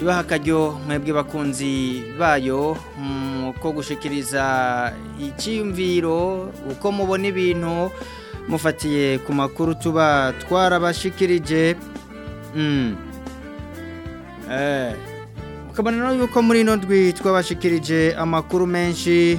ibaha akaryo mwebwe bakunzi bayo mm, ko gushikiriza icyiyumviro uko mubona ibintu mufatiye ku makuru tuba twarabashikirije mm. eee eh. tukabona no yuko muri ino ndwi twabashikirije amakuru menshi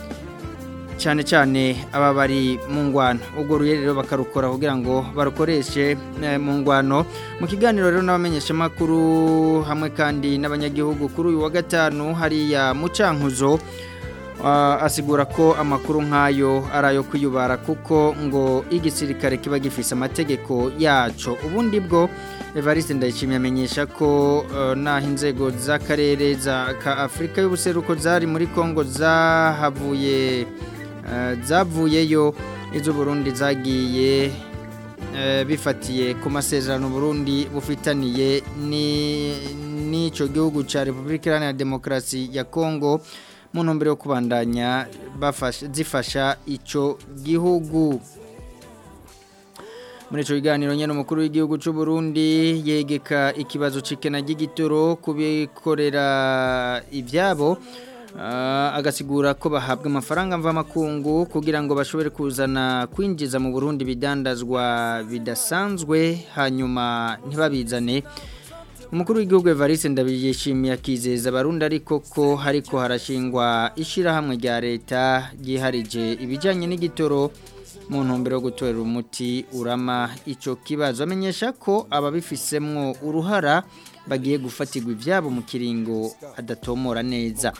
cyane cyane aba bari mu ngwano ubwo rero bakarukora kugira ngo barukoreshe eh, mu ngwano mu kiganiro rero n'abamenyeshamakuru hamwe kandi n'abanyagihugu kuri uyu wa gatanu hariya mucankuzo ah, asigura ko amakuru nk'ayo ari ayo kwiyubara kuko ngo igisirikare kiba gifite amategeko yacu ubundi bwo Evariste ndayishimiye amenyesha ko eh, naho inzego z'akarere za ka Afrika y'ubuseruko zari muri Kongo za eh, zavuyeyo iz’u Burundi zagiye eh, bifatiye ku masezerano Burundi bufitaniye n'icyo gihugu cya Repubulika ya Demokrasi ya Kongo mu ntumbero yo kubandanya zifasha icyo gihugu muri icyo kiganiro nyine umukuru w'igihugu cy'u Burundi yegeka ikibazo cikena ry'igitoro kubikorera ibyabo ah, agasigura ko bahabwa amafaranga mvamakungu kugira ngo bashobore kuzana kwinjiza mu burundi bidandazwa bidasanzwe hanyuma ntibabizane umukuru w'igihugu evariste ndabishimiye akizeza abarundi ariko ko hariko harashingwa ishyirahamwe rya leta ryiharije ibijyanye n'igitoro mu ntumbero yo gutorera umuti urama icyo kibazo amenyesha ko ababifisemwo uruhara bagiye gufatirwa ibyabo mu kiringo adatomora neza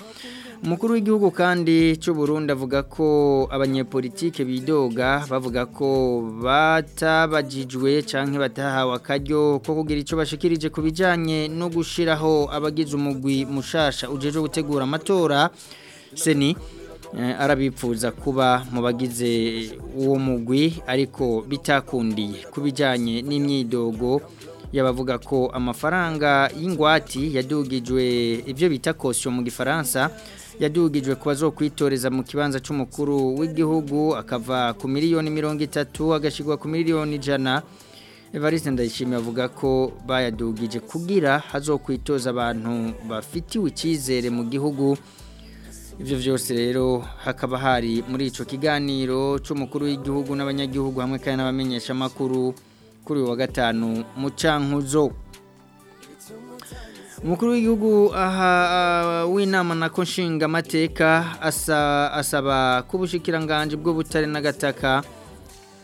umukuru w'igihugu kandi cy'uburundi avuga ko abanyepolitike bidoga bavuga ko batabajijwe cyangwa batahawe akaryo ko kugira icyo bashikirije ku bijyanye no gushyiraho abagize umugwi mushasha ujeje gutegura amatora seni Eh, arabipfuza kuba mu bagize uwo mugwi ariko bitakundiye ku bijyanye n'imyidogo yabavuga ko amafaranga y'ingwati yadugijwe ibyo bita kosiyo mu gifaransa yadugijwe kuba zo kwitoreza mu kibanza cy'umukuru w'igihugu akava ku miliyoni mirongo itatu agashyirwa ku miliyoni ijana Evariste Ndayishimiye avuga ko bayadugije kugira hazokwitoza abantu bafitiwe icyizere mu gihugu ibyo byose rero hakaba hari muri icyo kiganiro cy'umukuru w'igihugu n'abanyagihugu hamwe kandi n'abamenyeshamakuru kuri uyu wa gatanu mu cankuzo umukuru w'igihugu ah, w'inama na nshingamateka asaba ko ubushikiranganje bw'ubutare n'agataka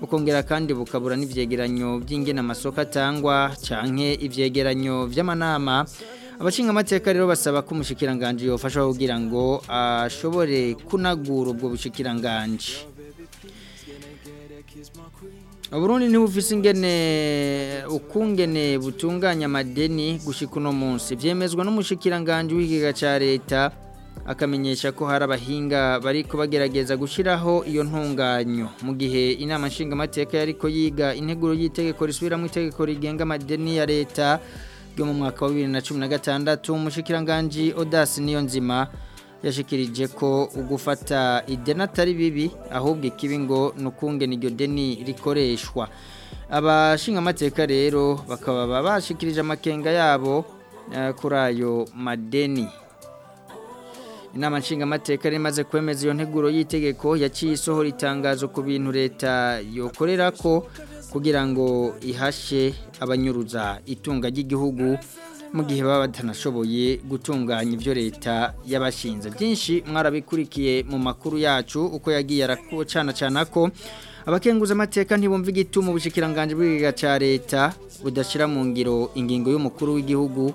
bukongera kandi bukabura n'ibyegeranyo by'ingena amasoko tangwa canke ivyegeranyo vy'amanama abashinga amateka rero basaba ko umushikiranganje yofasha kugira ngo ashobore kunagura ubwo bushikiranganje Uburundi ntibufise ingene ukungene butunganya amadeni gushika uno munsi byemezwa n'umushikiranganje w'ikigega ca leta akamenyesha ko hari abahinga bari kubagerageza gushyiraho iyo ntunganyo mu gihe inama nshingamateka yariko yiga integuro y'itegeko risubira mu itegeko rigenga amadeni ya leta ryo mu mwaka wa bibiri na cumi na gatandatu umushikiranganji odasi niyo nzima yashikirije ko ugufata ideni atari bibi ahubwo ikibi ngo ni ukungena deni rikoreshwa abashingamateka rero bakaba bashikirije amakenga yabo eh, kuri ayo madeni inama nshingamateka rimaze kwemeza iyo nteguro y'itegeko yaciye isohora itangazo ku bintu leta yokorera ko kugira ngo ihashe abanyuruza itunga ry'igihugu mu gihe baba batanashoboye gutunganya ibyo leta yabashinze byinshi mwarabikurikiye mu makuru yacu uko yagiye aracana cana ko abakenguza amateka ntibumve igituma ubushikiranganje bw'igiga cya leta budashyira mu ngiro ingingo y'umukuru w'igihugu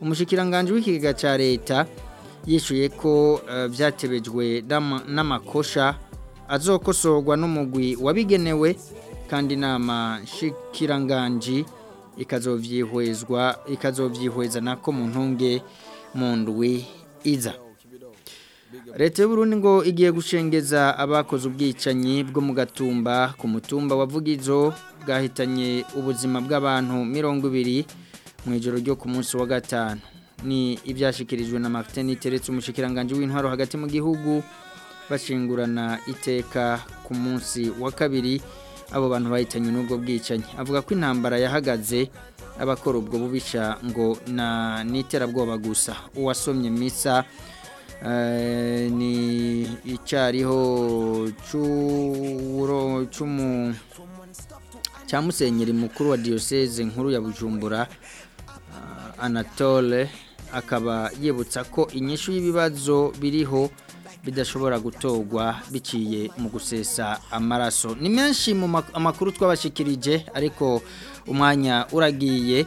umushyikiranganje w'ikigega cya leta yishyuye ko eh, byatebejwe n'amakosha azokosorwa n'umugwi wabigenewe kandi inama nshikiranganji ikazobyihweza nako mu ntunge mu ndwi iza leta y'uburundi ngo igiye gushengeza abakoze ubwicanyi bwo mu gatumba ku mutumba wa vugizo bwahitanye ubuzima bw'abantu mirongo ibiri mu ijoro ryo ku munsi wa gatanu ni ibyashyikirijwe na martin teretse umushyikiranganje w'intwaro hagati mu gihugu bashingurana iteka ku munsi wa kabiri abo bantu bahitanywe n'ubwo bwicanyi avuga ko intambara yahagaze abakora ubwo bubisha ngo na n'iterabwoba gusa uwasomye misa eh, ni icyariho cya musenyeri mukuru wa diyoseze nkuru ya bujumbura eh, anatole akaba yibutsa ko inyishu y'ibibazo biriho bidashobora gutogwa biciye mu gusesa amaraso ni menshi mu amakuru twabashikirije ariko umwanya uragiye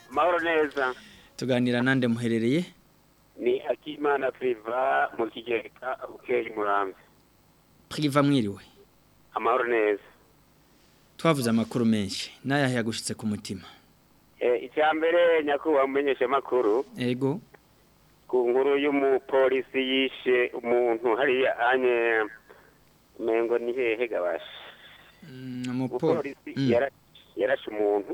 amahoro neza tuganira nande muherereye ni akimana priva mu kigega ukeye murambi priva mwiriwe amahoro neza twavuze amakuru menshi n'ayahe yagushitse ku mutima eh, icya mbere nyakubahwa umenyesha amakuru yego ku nkuru y'umupolisi yishe umuntu hariya anye mengo ni hehe gabasha mm, umupolisi mm. yarashe umuntu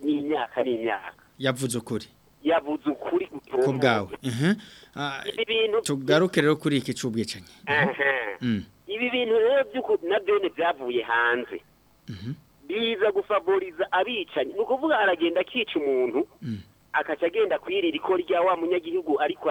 n'imyaka n'imyaka yavuze ukuri yavuze ukuri ku bwawe mhm. ah, tugaruke rero kuri iki cy'ubwicanyi ibi bintu rero na byo byavuye hanze biza gufavoriza abicanyi ni ukuvuga aragenda akica umuntu mm. akaca agenda kwirira iko rya wa munyagihugu ariko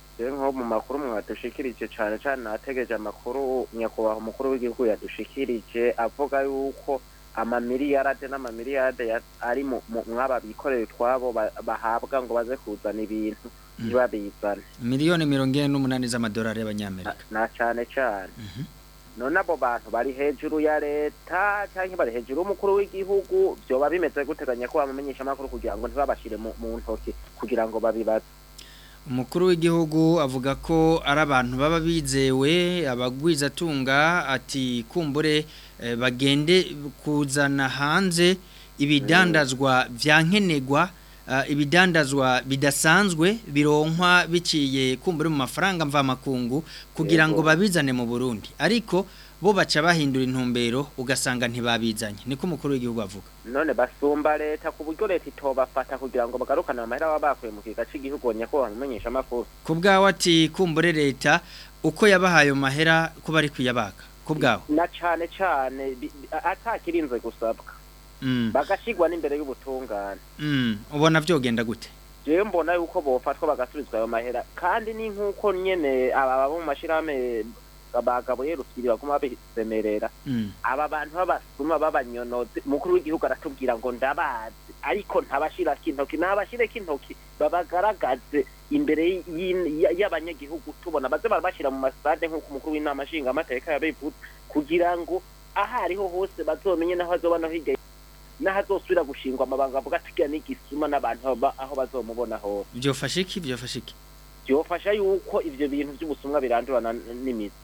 nko mu makuru mwadushikirije cyane cyane nategeje amakuru nyakwa umukuru w'igihugu yadushikirije avuga yuko amamiliyarade n'amamiliyarade ari mwaba bikorera utwabo bahabwa ngo baze kuzana ibintu biba mm. miliyoni mirongo ine n'umunani z'amadolari y'abanyamerika na cyane cyane mhm. none abo bantu bari hejuru ya leta cyangwa bari hejuru y'umukuru w'igihugu byoba bimeze guteganya ko bamumenyesha amakuru kugira ngo ntibabashyire mu ntoki kugira ngo babibaze umukuru w'igihugu avuga ko ari abantu baba bizewe abagwizatunga ati kumbure eh, bagende kuzana hanze ibidandazwa byankenerwa eh, ibidandazwa bidasanzwe bironkwa biciye kumbure mu mafaranga mva mvamakungu kugira ngo babizane mu burundi ariko bo baca bahindura intumbero ugasanga ntibabizanye niko umukuru w'igihugu avuga none basumba leta ku buryo leta itobafata kugira ngo bagarukane amahera baba bakuye mu kiga cy'igihugu nyako bamenyesha amakuru ku bwawe ati kumbure leta uko yabahaye mahera ko bari kuyabaka ku bwawe na cyane cyane atakirinze gusabwa mm. bagashyirwa n'imbere y'ubutungane mm. ubona byogenda gute jewe mbona yuko bofatwa bagasubizwa ayo mahera kandi ni nk'uko nyene aba mu mashyirahamwe bagabo rukwiriye baguma babisemerera mm. aba bantu babasuma b'abanyonotse umukuru w'igihugu aratubwira ngo ndabazi ariko ntabashirake intoki ntabashireke intoki babagaragaze imbere y'abanyagihugu tubona baze barabashyira mu masitade nk'uko umukuru w'inama nshingamateka yabivuze kugira ngo aho ariho hose bazomenye n'aho azoba no hirya n'aho gushingwa amabanga avuga ati n'igisuma n'abantu aho bazomubona hose byofashe iki byofashe iki byofasha yuko ibyo bintu by'ubusumwa birandurana n'imizi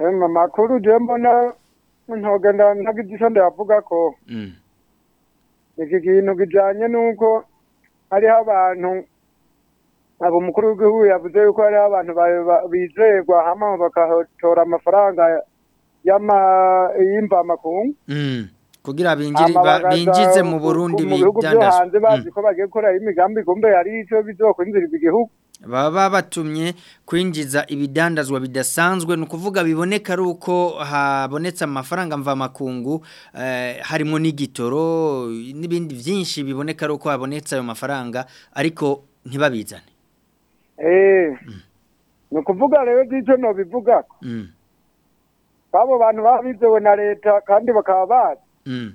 Eh, makuru je mbona ntogenda ntagize icunda yavuga ko. Mm. iki kintu kijyanye n'uko hariho abantu abo umukuru w'igihugu yavuze yuko hariho abantu bizerwa hamwe bakatora amafaranga y'imvamakungu mm. kugira binjize mu burundi bidandazwa mu bihugu byo hanze bazi mm. ko bagiye gukora imigambi gombe yari icyo bizokwinjiriza igihugu baba batumye kwinjiza ibidandazwa bidasanzwe ni ukuvuga biboneka ari uko habonetse amafaranga mva mvamakungu eh, harimo n'igitoro n'ibindi byinshi biboneka ari uko habonetse ayo mafaranga ariko ntibabizane eh, mm. ni ukuvuga rero by'icyo ntubivuga mm. babo bantu babizewe na leta kandi bakaba bazi mm.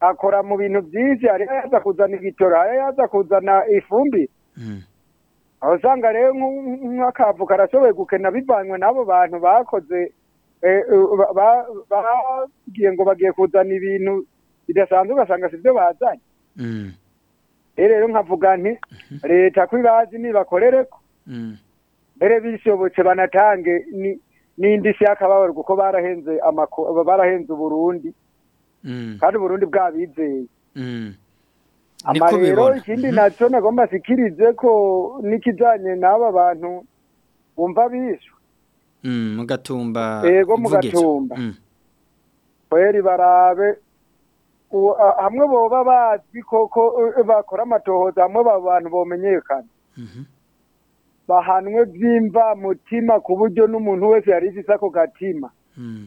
akora mu bintu byinshi hari yaza kuzana ibitoro hari yaza kuzana ifumbire abasanga rero nk'akavuka arashoboye gukena bivanywe n'abo bantu bakoze eh, eh, bagiye ngo bagiye kuzana ibintu bidasanzwe ugasanga sibyo bazanye ee mm. rero nkavuga nti mm-hmm. leta ko ibazi nibakorereko mbere mm. bishobotse banatange n'indi si y'akababaro kuko barahenze barahenze uburundi mm. kandi uburundi bwabizeye amarero ikindi mhm. nacyo nagomba sikirize ko n'ikijyanye n'aba bantu bumva bishwe mm, mugatumba yego mugatumba mm. kweri barabe hamwe boba bazwi koko eh, bakora amatohoza hamwe aba bantu bamenyekana mhm. bahanwe byimba mutima ku buryo n'umuntu wese yari izi ako gatima mm.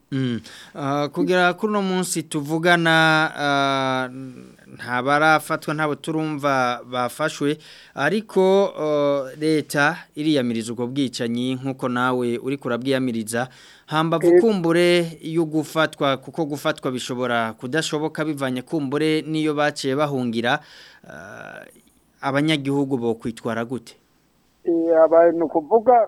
Mm. Ah, kugera kuri no munsi tuvugana ah, ntabarafatwa ntabwo turumva bafashwe ariko oh, leta iriyamiriza ubwo bwicanyi nk'uko nawe uri kurabwiyamiriza hambavu eh. kumbure yo gufatwa kuko gufatwa bishobora kudashoboka bivanye kumbure n'iyo baciye bahungira ah, abanyagihugu bo kwitwara gute eh, ni ukuvuga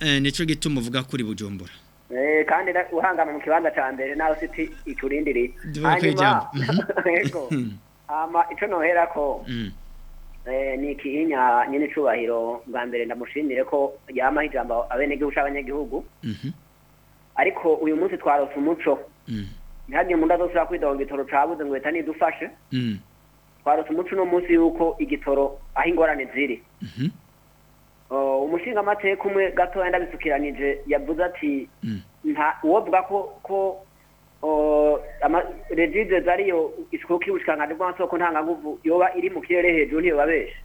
eh, nico gituma uvuga kuri bujumbura e, kandi uhangana mu kibanza cya mbere nawe ufite ikurindiriye hanyuma yego hama icyo nohera ko mm. eh, ni ikihinya nyine icubahiro bwa mbere ndamushimire ko yamaho ijambo abenegihugu cy'abanyagihugu mhm. ariko uyu munsi twarose umuco mm. ntihagire umuntu azosubira kwidonga igitoro cabuze ngo leta nidufashe mm. twarose umuco uno munsi yuko igitoro aho ingorane ziri mhm. umushinga amateka umwe gatoya ndabisukiranije yavuze ati nta uwo ko ko regide zariyo ishuka y'ubushikiranganji bw'amasoko ntanganguvu yoba iri mu kirere hejuru ntibababeshe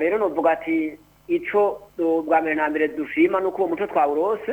rero nuvuga ati icyo bwa mbere na mbere dushima ni uko uwo muco twawurose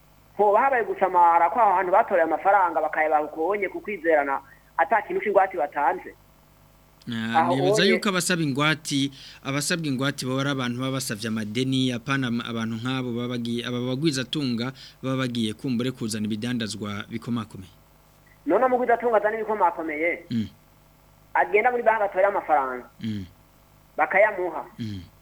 hoba habaye gusamara ko aho hantu batoye amafaranga bakayabaha ukubonye kukwizerana ata kintu cy'ingwate batanze Ah, nibaza yuko abasaba ingwati abasabwa ingwati baba abantu baba basabye amadeni apana abantu nk'abo ababagwiza atunga babagiye kumbure kuzana ibidandazwa bikomakomeye none mu kudatunga azana ibikomakomeye mm. agenda muri banki atorera amafaranga mm. bakayamuha mm.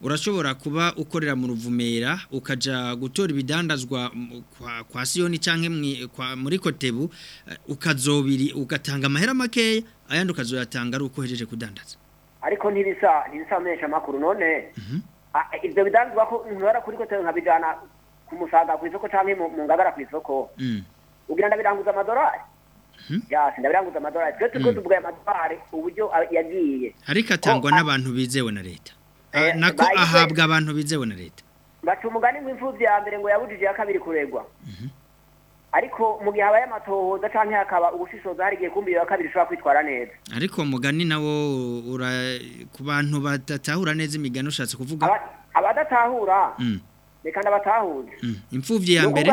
urashobora kuba ukorera mu ruvumera ukajya gutora ibidandazwa kwa siyoni cyangwa muri kotebu eh, ukazobiri ugatanga amahera make ayandi ukazoyatanga ari uko uhejeje kudandaza ariko ntibisa ntibisa amenshi amakuru none mhm. ibyo bidanduzwa ko umuntu kuri kotero nkabijyana ku musaga ku isoko cyangwa mu ngabara ku isoko mm. ugira ndabiranguza amadorari hmm? yasi ndabiranguza amadorari twese ko mm. tuvuga amadorari uburyo yagiye ariko atangwa n'abantu bizewe na leta eh, eh, nako ahabwa abantu bizewe na leta baca umugani ngo ya mbere ngo yabujije iya kabiri kuregwa mm-hmm. ariko mu gihe habaye amatohoza cyangwa hakaba ubushishoza hari igihe kumbiri wa kabiri ushobora kwitwara neza ariko mugani nawo ku bantu badatahura neza imigani ushatse kuvuga abadatahura mm. reka ndabatahuze mm. imfubyi ya mbere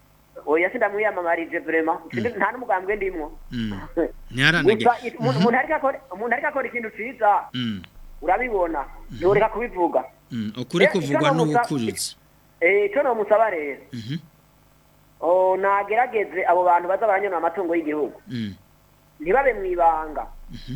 oya sinda mwiyamamarije vrema hmm. nta n'umugambwe ndimwo umuntu ariko akora ikintu ciza hmm. urabibona ntureka kubivuga ukuri eh, kuvugwa n'uwukuritse icyo nomusaba eh, rero nagerageze abo bantu baza baranyona amatungo y'igihugu ntibabe mu ibanga mhm.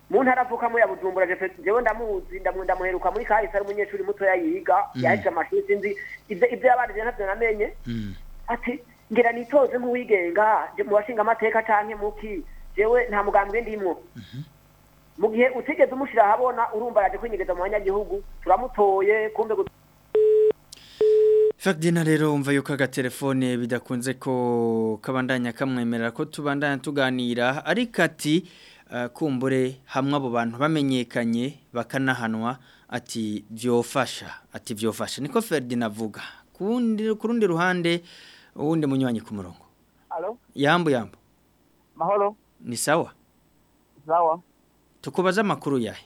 mu ntara avukamo ya bujumbura jefferson njyewe ndamuzi ndamuheruka muri kahise ari umunyeshuri mutoya yiga mm. yahishe amashuri sinzi ibyo yabanje ntabyo namenye mm. ati ngira nitoze nk'uwigenga mu bashinga amateka cyangwa muki jewe nta mugambwe ndimwo mhm. mu gihe utigeze umushyira ahabona urumva kwinyegeza mu banyagihugu turamutoye kumbe Ferdinand rero umva yuko agatelefone bidakunze ko kabandanya kamwemerera ko tubandanya tuganira ariko ati Eh, kumbure hamwe abo bantu bamenyekanye bakanahanwa ati byofasha ati byofasha niko Ferdinand avuga ku rundi ruhande uwundi munywanyi ku murongo yambu yambu mahoro ni sawa sawa tukubaza amakuru yahe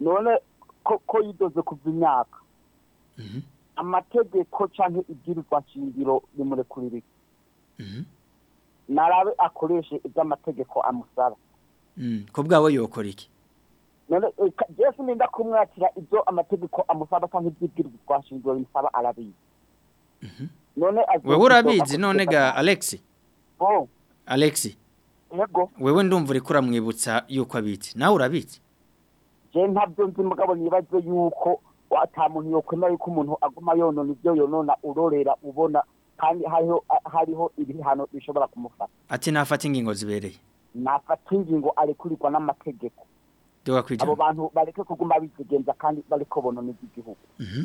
none ko ko yidoze kuva imyaka mhm amategeko canke ibwirizwa nshingiro bimurekurire mhm narabe akoreshe iby'amategeko amusaba Mm. ko yokora iki jesu eh, ninda kumwakira ibyo amategeko amusaba cyangwa iby'ibwirwa twashinzwe bimusaba arabizi mhm. none wewe urabizi none ga alexi alexi wewe ndumva uri kuramwibutsa yuko abizi nawe urabitse je ntabyo nzi nibaze yuko atamuntu yokwemera yuko umuntu aguma yonona ibyo yonona urorera ubona kandi hariho ibihano bishobora kumufata ati nafata ingingo zibereye nafata ingingo arekurikwa n'amategeko abo bantu bareke kuguma bizigenza kandi bariko bononeza igihugu mhm.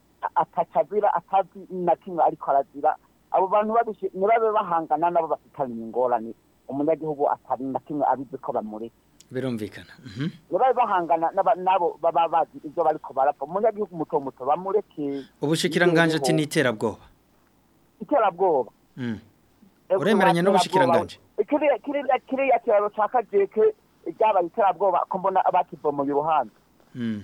atakazira atazi na kimwe ariko arazira abo bantu babishe nibabe bahangana nabo bafitanye ingorane umunyagihugu atari na kimwe abizi ko bamureka birumvikana mhm. nibabe bahangana nabo baba bazi ibyo bariko barapfa umunyagihugu muto muto bamureke ubushikiranganje ati n'iterabwoba iterabwoba mm. uremeranya n'ubushikiranganje kiriya kiraro cya kageke ryabaye iterabwoba ko mbona bakivomoye uruhande Hmm.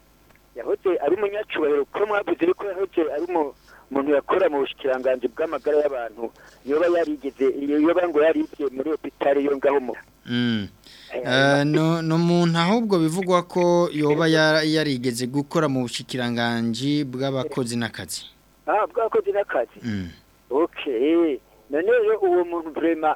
yahoze ari umunyacubahiro ko mwavuze ko yahoze ari umuntu umuntu yakora mu bushikiranganji bw'amagara y'abantu yoba yarigeze yoba ngo yarigiye muri hopitali yo ngaho mu mm. eh, eh, eh, ni umuntu ahubwo bivugwa ko yoba yarigeze gukora mu bushikiranganji bw'abakozi n'akazi ah, bw'abakozi n'akazi mm. oke uwo muntu burema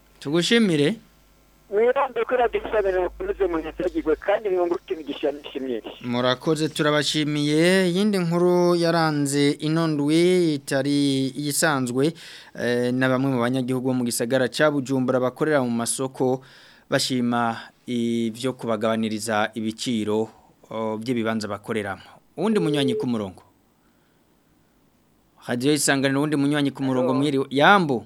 tugushimire murakoze turabashimiye yindi nkuru yaranze inondwe itari iyisanzwe eh, na bamwe mu banyagihugu mu gisagara cya bujumbura bakorera mu masoko bashima ibyo kubagabaniriza ibiciro by'ibibanza bakoreramo undi munyanyi ku murongo hadiyo isanganiro uwundi munywanyi ku murongo mwiriwe yambu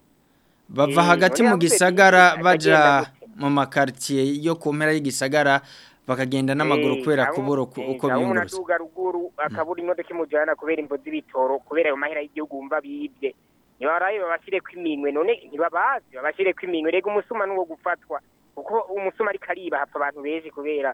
bava hagati mu gisagara bajya mu makaritsiye yo ku mpera y'igisagara bakagenda n'amaguru eh, kwera kubura uko biyunguruza ugaruga ruguru akabura imodoka imujyana kubera imbo z'ibitoro kubera ayo mahera y'igihugu wumva bibye ntibaraye babashyire ko iminwe none ntibabazi babashyire ko iminwe rega umusuma n'uwo gufatwa kuko umusuma ariko ariba hapfa abantu benshi kubera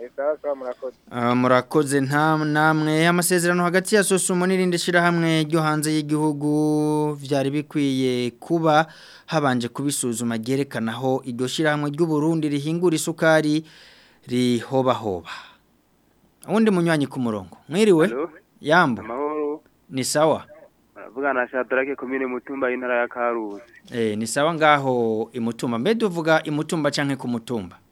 eh, ah, murakoze nta namwe amasezerano hagati ya sosumo n'irindi shyirahamwe ryo hanze y'igihugu byari bikwiye kuba habanje kubisuzuma ryerekana aho iryo shyirahamwe Burundi rihingura isukari rihobahoba undi munywanyi ku murongo mwiriwe yambu ni sawa vuga na Shadrake komine mutumba intara ya Karusi eh ni sawa ngaho imutumba mbe uvuga imutumba canke ku mutumba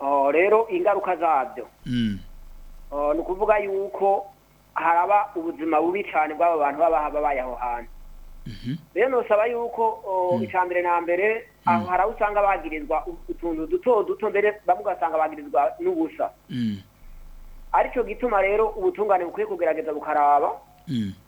oh, rero ingaruka zabyo mm. oh, ni ukuvuga yuko haraba ubuzima bubi cyane bw'aba bantu baba babaye aho hantu Mm-hmm. rero usaba yuko mm. icya mbere na mbere mm. aho hari aho usanga bagirizwa utuntu duto duto mbere bamwe ugasanga bagirizwa n'ubusa mm. aricyo gituma rero ubutungane bukwiye kugerageza bukaraba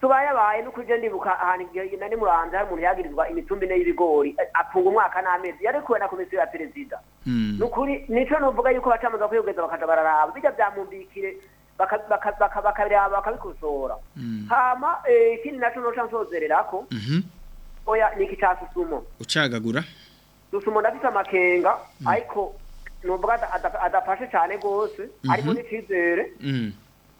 tubayabaye no kuje ndibuka ahantu igihe nari muranze hari umuntu yagirizwa imitumbi ne y'ibigori apfunga umwaka n'amezi kuwe na komisiyo ya perezida mm. nukuri nico nuvuga yuko bacamaza kwiyogeza bakaja bararaba bijya byamumbikire bakabireba bakabikosora mm. hama eh, ikindi nacyo noca nsozerera ko mhm. oya ni iki cya susumo ucagagura susumo ndafite amakenga mm. ariko nubwo adafashe cyane rwose mhm. ariko n'icyizere mm.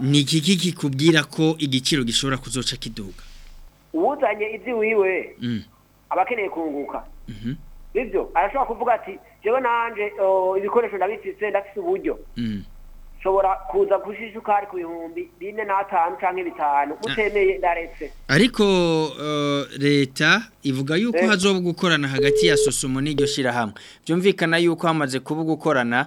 ni iki kikubwira ko igiciro gishobora kuzoca kiduga uwuzanye ibyo wiwe mm. aba akeneye kunguka mhm. nibyo arashobora kuvuga ati jewe nanje ibikoresho ndabifise ndafise uburyo mm. nshobora kuza gushira isukari ku bine n'atanu cyangwa bitanu mutemeye ndaretse ariko leta ivuga yuko eh. hazoba gukorana hagati ya sosumu n'iryo shyirahamwe byumvikana yuko hamaze kuba gukorana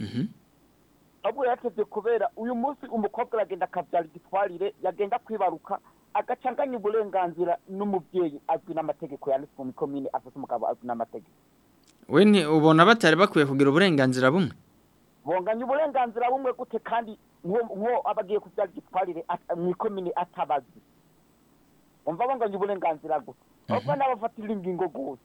mhm. ahubwo yarateze kubera uyu munsi umukobwa aragenda akabyara igitwarire yagenda kwibaruka agacanganya uburenganzira n'umubyeyi azwi n'amategeko yanditswe mu mikomine afite umugabo azwi n'amategeko we ubona batari bakwiye kugira uburenganzira bumwe bonganya uburenganzira bumwe gute kandi nk'uwo aba agiye kubyara igitwarire mu ikomine atabazi bumva bonganya uburenganzira gute mhm. ahubwo n'abafatira ingingo gusa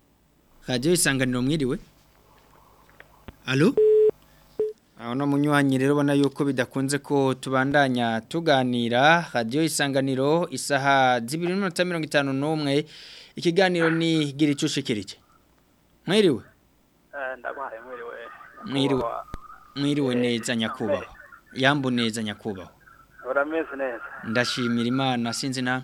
radiyo isanganiro mwiriwe alo uno munywanyi rero ubona yuko bidakunze ko tubandanya tuganira radiyo isanganiro isaha zibiri n'iminota mirongo itanu n'umwe ikiganiro ni gira icyo ushikirije eh, mwiriwe mwiriwe mwiriwe eh, neza nyakubahwa yambu neza nyakubahwa urameze neza ndashimira imana sinzi na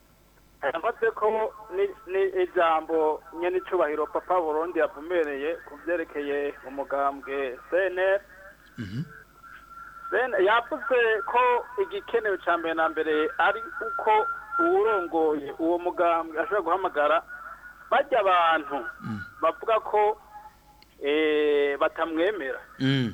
aramutse ko ni ijambo nyenicubahiro papa burundi yavumereye ku byerekeye umugambwe cnr mhm. yavuze ko igikenewe cya mbere na mbere ari uko uwurongoye uwo mugambwe ashobora guhamagara bajya abantu mm. bavuga ko eh, batamwemera mm.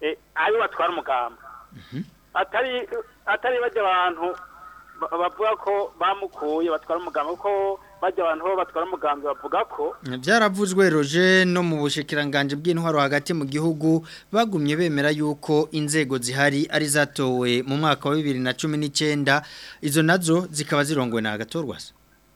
eh, ari batwara umugamba mhm. atari bajya abantu bavuga ko bamukuye batwara umugambi kuko bajya abantu bo batwara umugambi bavuga ko mm, byaravuzwe roje no mu bushikiranganji bw'intwaro hagati mu gihugu bagumye bemera yuko inzego zihari ari zatowe mu mwaka wa 2019 izo nazo zikaba zirongwe na gatorwa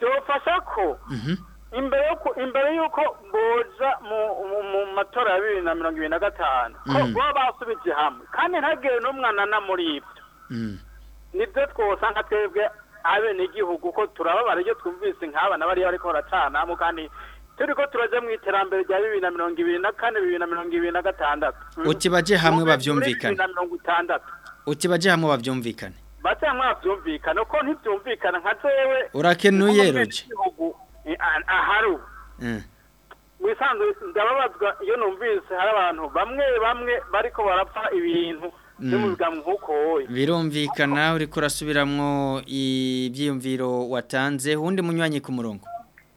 byofasha ko imbere y'uko boza mu matora ya bibiri na mirongo irindwi na gatanu ko baba mhm. hamwe kandi ntagire na muri ibyo mhm. nibyo twosanga twebwe abenegihugu ko turababara iyo twumvise nk'aba na bariya bariko baracanamo kandi turi ko turaje mu iterambere rya bibiri na mirongo ibiri na bibiri na mirongo ibiri na gatandatu uti hamwe bavyumvikane bibiri mirongo itandatu uti bajye hamwe babyumvikane bajya hamwe babyumvikane uko ntibyumvikana nka jewe urakenuye roge ahari ubu mu mm. isanzwe ndababazwa iyo numvise hari abantu bamwe bamwe bariko barapfa ibintu mm. birumvikana uri kurasubiramwo ibyiyumviro watanze undi munywanyi ku murongo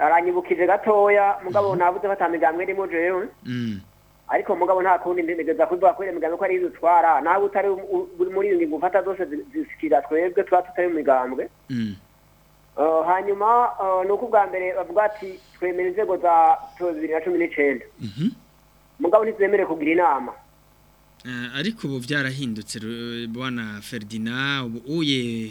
aranyibukije gatoya mugabo mm. nabuze batamigambwe irimo jewe mm. ariko mugabo nta kundi ndenegeza kuvuga ko imigambi ko ari dutwara nawe utari muri iyo ngingo ufata zose zishikira twebwe tuba tutari mu migambwe mm. eh, hanyuma eh, ni uko ubwa mbere bavuga ati twemera inzego za bibiri na cumi n'icyenda mhm. mugabo ntitwemere kugira inama eh, ariko ubu byarahindutse bwana ferdinand ubu uye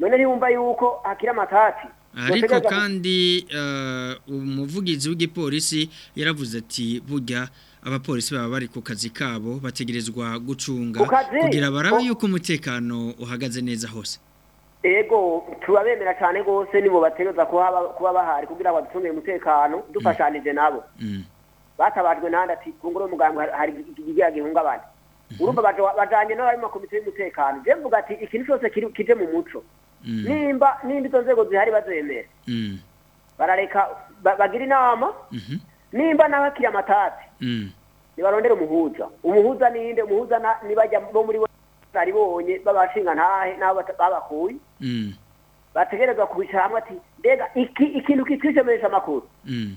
none ntibumva yuko hakiri amatati ariko kandi eh, umuvugizi w'igipolisi yaravuze ati burya abapolisi baba bari ku kazi kabo bategerezwa gucunga kugira barabe yuko umutekano uhagaze neza hose ego turabemera cyane rwose nibo bategereza kuba bahari kugira ngo badutungire umutekano dufashanije mm. nabo mm. batabajwe n'ahandi ati twungure umuganga hari ikigira gihungabana mm-hmm. urumva bajyanye n'abari mu makomite y'umutekano jya mvuga ati ikintu cyose kije mu muco mm. nimba nimba izo nzego zihari bazemera barareka bagira inama mm-hmm. nimba n'abakiriya amatati ntibarondere umuhuza umuhuza ninde umuhuza bajya bo muri bo naribonye babashinga ntahe n'abo babakuye Mm. bategerezwa kubishyira hamwe ati mbega ikintu kitwisomesha amakuru mm.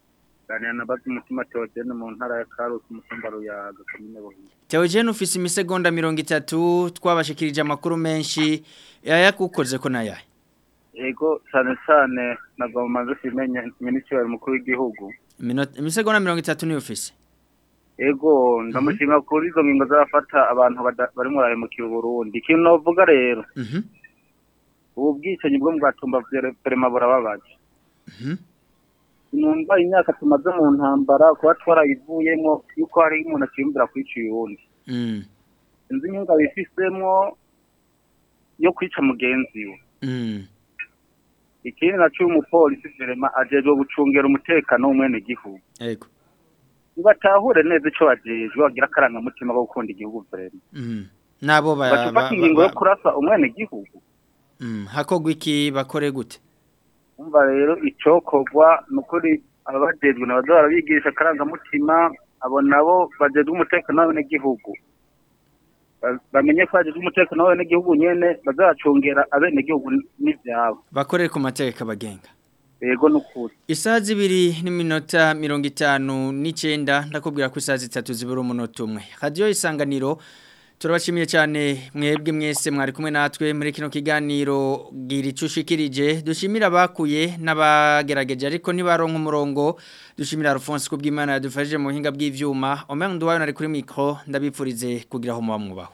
tuganira na basi umutima teogene mu ntara ya karusi umusombaro ya gakomine buhinga teogene ufise imisegonda mirongo itatu twabashikirije amakuru menshi yayakukoze ko nayahe yego cyane cyane ntabwo mumaze kumenya minisitiri mukuru w'igihugu imisegonda mirongo itatu niyo ufise yego ndamushima mhm. kuri izo ngingo z'abafata abantu bari muraremukira uburundi ikintu navuga rero mhm. ubu bwicanyi bwo bwatumba perema burababaje mhm. numva imyaka tumaze mu ntambara kuba twarayivuyemo yuko hari umuntu akiyumvira kwica uyundi mm. inzu inyunga bifisemo yo kwica mugenzi we mm. ikindi na cyo umupolisi jerema ajejwe gucungera umutekano w'umwene gihugu yego batahure neza ico bajejwe bagira karanga mutima ko gukunda igihugu vraiment mm. nabo ba bafata ingingo yo kurasa umwene gihugu mm. hakogwa iki bakore gute umva rero icokogwa nukuri ababajejwe nabaza barabigisha akaranga mutima abo nabo bajejwe umutekano w'abene gihugu bamenye ko hageze umutekano w'abenegihugu nyine bazacungera abenegihugu n'ibyabo bakorere ku mateka bagenga yego n'ukuri isaha zibiri n'iminota mirongo itanu n'icyenda ndakubwira ko isaha zitatu zibura umunota umwe radiyo isanganiro turabashimiye cyane mwebwe mwese mwari kumwe natwe muri kino kiganiro gira dushimira bakuye n'abagerageje ariko ntibaronke umurongo dushimira Alphonse kubw'Imana yadufashije mu buhinga bw'ibyuma umenya nari kuri mikoro ndabipfurize kugira aho muba mwubaho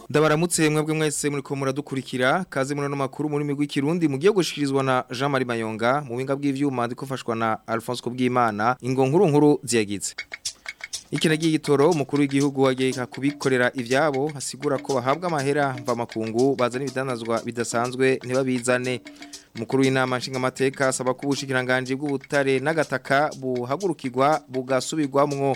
baramutse mwebwe mwese muri ko muradukurikira kaze murano makuru muri migwi kirundi mugiye gushikirizwa na Jean Marie Mayonga mu binga bw'ivyuma ndikofashwa na Alphonse Kubwimana ingo nkuru nkuru ziyagitse Ikinagiye gitoro umukuru w'igihugu wageka kubikorera ivyabo hasigura ko bahabwa amahera mva makungu bazana ibidanazwa bidasanzwe ntibabizane Mukuru w'inama nshingamateka asaba ko ubushikiranganje bw'ubutare n'agataka buhagurukirwa bugasubirwamwo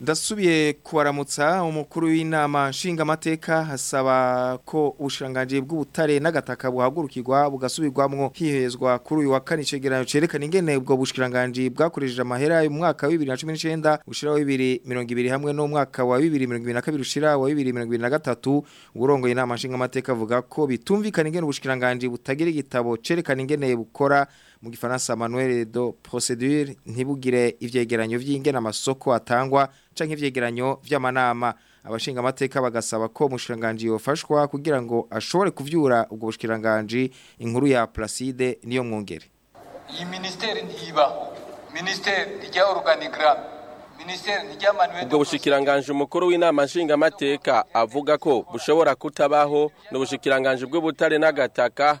dasubiye kubaramutsa umukuru w'inama nshingamateka hasaba ko ubushirangange bw'ubutare n'agataka buhagurukirwa bugasubirwamwo hihezwa kuri uyu wa kane icegeranyo cerekana ingene ubwo bushirangange bwakoresheje amahera y'umwaka wa 2019 ushira wa 2020 hamwe no mwaka wa 2022 ushira wa 2023 urongoye inama nshingamateka avuga ko bitumvikana ingene ubushirangange butagira igitabo cerekana ingene bukora mu manuel do procedure ntibugire ivyegeranyo vy'ingena amasoko atangwa canke ivyegeranyo vy'amanama abashinga amateka bagasaba ko umushikiranganji yofashwa kugira ngo ashobore kuvyura ubwo bushikiranganji inkuru ya Placide niyo mwongere iyi ministeri ntibaho ministeri rya organigramme ubwo bushikiranganje umukuru w'inama nshingamateka avuga ko bushobora kutabaho ni ubushikiranganje bw'ubutare n'agataka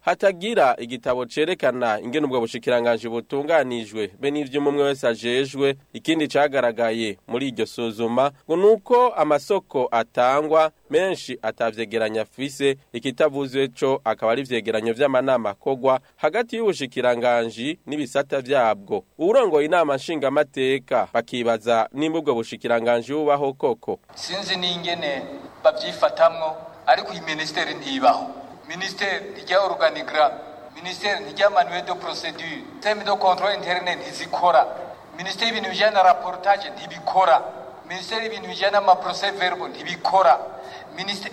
hatagira igitabo cerekana ingene ubwo bushikiranganje butunganijwe be n'ivyo umwe wese ajejwe ikindi cagaragaye muri iryo suzuma ngo nuko amasoko atangwa menshi atavyegeranya afise ikitavuze co akaba ari vyegeranyo vy'amanama akogwa hagati y'ubushikiranganji n'ibisata vyabwo urongoye inama nshingamateka bakibaza nimba ubwo bushikiranganji bubaho koko sinzi n'ingene bavyifatamwo ariko iyi minisiteri ntibaho ministère rya organigram ministère rya manuel de procedure teme de control interne ntizikora ministère y'ibintu bijyanye na raportage ntibikora ministère y'ibintu bijyanye n'amaprocès verbo ntibikora ministère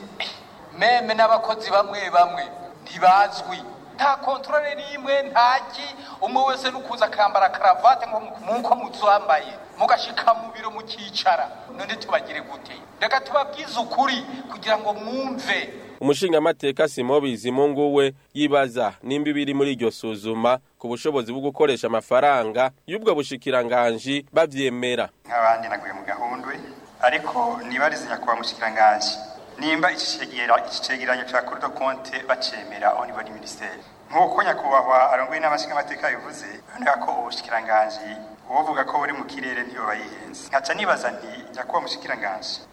meme n'abakozi bamwe bamwe ntibazwi nta kontorore n'imwe ntaki umwe wese nukuza akambara karavate nk'uko muzambaye mugashika mu biro mukicara none tubagire gute reka tubabwize ukuri kugira ngo mwumve umushingamateka simobizi munguwe yibaza nimba ibiri muri iryo suzuma ku bushobozi bwo gukoresha amafaranga y'ubwo bushikiranganji bavyemera nk'abandi naguye mu gahundwe ariko nibarize nyakubahwa mushikiranganji nimba iki cegeranyo cya kuri do konte bacemera aho nibo ni minisiteri nk'uko nyakubahwa arongwe n'amashingamateka yabivuze biboneka ko ubushikiranganji uvuga ko buri mu kirere ntiyo bayihenze nkaca nibaza nti jya kuba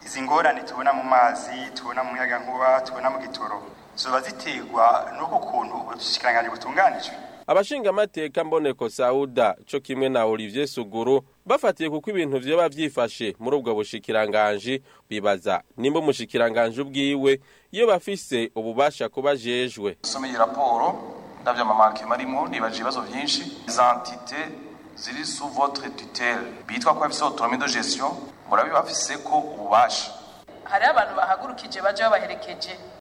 izi ngorane tubona mu mazi tubona mu muyagankuba tubona mu gitoro ziba ziterwa n'uko kuntu ubushikiranganji butunganijwe abashingamateka mboneko sauda cyo kimwe na olivier suguru bafatiye kuko ibintu vyoba vyifashe muri ubwo bushikiranganji bibaza nimba umushikiranganji ubwiwe iyo bafise ububasha kuba jejwe someye raporo ndavyamamanke marimo nibaje ibibazo vyinshi iza ziri sous votre tutelle bitwa ko bafise autonomie de gestion murabi ko ububasha hari abantu bahagurukije baje babaherekeje